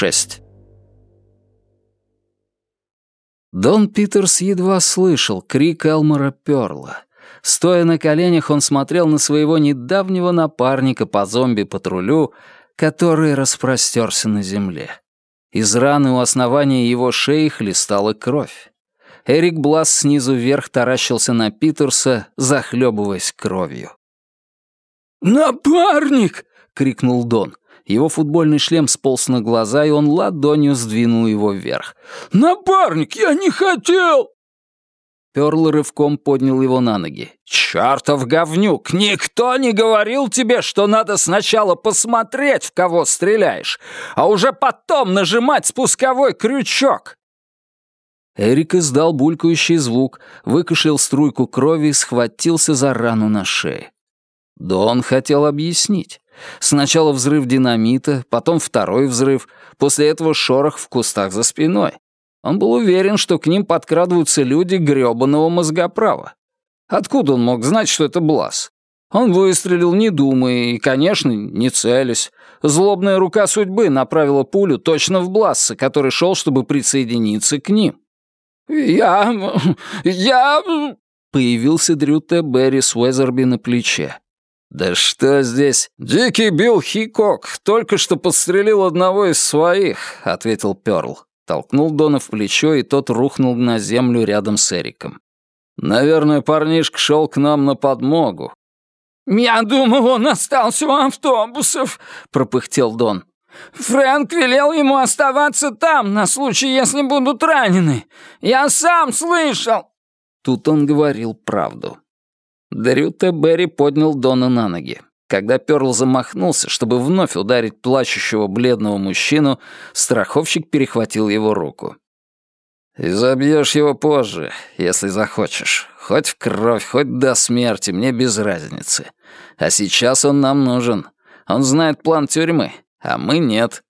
6. Дон Питерс едва слышал крик Элмора Пёрла. Стоя на коленях, он смотрел на своего недавнего напарника по зомби-патрулю, который распростерся на земле. Из раны у основания его шеи хлестала кровь. Эрик Блас снизу вверх таращился на Питерса, захлебываясь кровью. «Напарник!» — крикнул Дон. Его футбольный шлем сполз на глаза, и он ладонью сдвинул его вверх. «Напарник, я не хотел!» Пёрл рывком поднял его на ноги. «Чёртов говнюк! Никто не говорил тебе, что надо сначала посмотреть, в кого стреляешь, а уже потом нажимать спусковой крючок!» Эрик издал булькающий звук, выкашлял струйку крови и схватился за рану на шее. Дон хотел объяснить. Сначала взрыв динамита, потом второй взрыв, после этого шорох в кустах за спиной. Он был уверен, что к ним подкрадываются люди грёбаного мозгоправа. Откуда он мог знать, что это Блас? Он выстрелил, не думая, и, конечно, не целясь. Злобная рука судьбы направила пулю точно в Бласса, который шел, чтобы присоединиться к ним. «Я... я...» Появился Дрю Т. Берри с Уэзерби на плече. «Да что здесь?» «Дикий Билл Хикок только что подстрелил одного из своих», — ответил Пёрл. Толкнул Дона в плечо, и тот рухнул на землю рядом с Эриком. «Наверное, парнишка шел к нам на подмогу». «Я думал, он остался у автобусов», — пропыхтел Дон. «Фрэнк велел ему оставаться там на случай, если будут ранены. Я сам слышал». Тут он говорил правду. Дрюта Берри поднял Дона на ноги. Когда Пёрл замахнулся, чтобы вновь ударить плачущего бледного мужчину, страховщик перехватил его руку. «И его позже, если захочешь. Хоть в кровь, хоть до смерти, мне без разницы. А сейчас он нам нужен. Он знает план тюрьмы, а мы нет».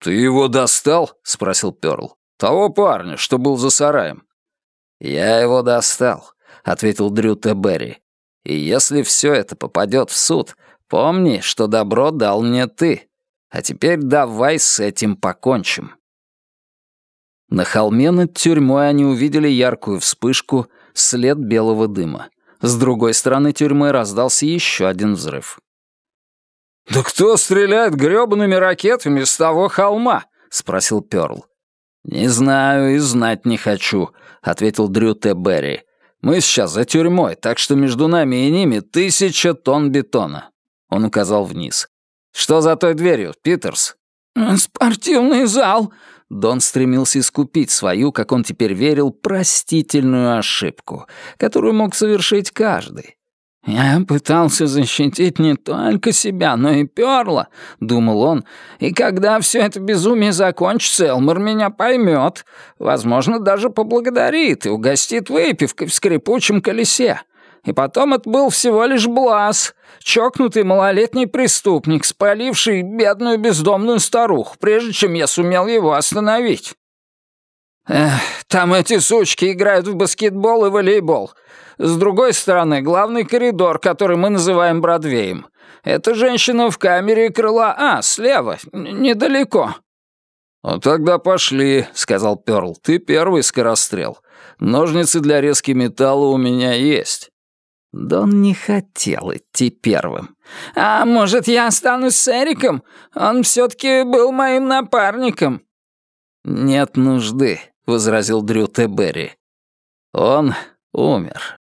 «Ты его достал?» — спросил Пёрл. «Того парня, что был за сараем». «Я его достал», — ответил Дрю Т. И если все это попадет в суд, помни, что добро дал мне ты. А теперь давай с этим покончим». На холме над тюрьмой они увидели яркую вспышку, след белого дыма. С другой стороны тюрьмы раздался еще один взрыв. «Да кто стреляет грёбаными ракетами с того холма?» — спросил Пёрл. «Не знаю и знать не хочу», — ответил Дрю Т. Берри. Мы сейчас за тюрьмой, так что между нами и ними тысяча тонн бетона». Он указал вниз. «Что за той дверью, Питерс?» «Спортивный зал». Дон стремился искупить свою, как он теперь верил, простительную ошибку, которую мог совершить каждый. «Я пытался защитить не только себя, но и Пёрла», — думал он, «и когда все это безумие закончится, Элмор меня поймет, возможно, даже поблагодарит и угостит выпивкой в скрипучем колесе. И потом это был всего лишь Блас, чокнутый малолетний преступник, спаливший бедную бездомную старуху, прежде чем я сумел его остановить». Эх, там эти сучки играют в баскетбол и волейбол. С другой стороны, главный коридор, который мы называем Бродвеем. Это женщина в камере крыла А, слева, недалеко». «Ну тогда пошли», — сказал Пёрл. «Ты первый скорострел. Ножницы для резки металла у меня есть». Дон не хотел идти первым. «А может, я останусь с Эриком? Он все-таки был моим напарником». «Нет нужды», — возразил Дрю Т. Берри. «Он умер.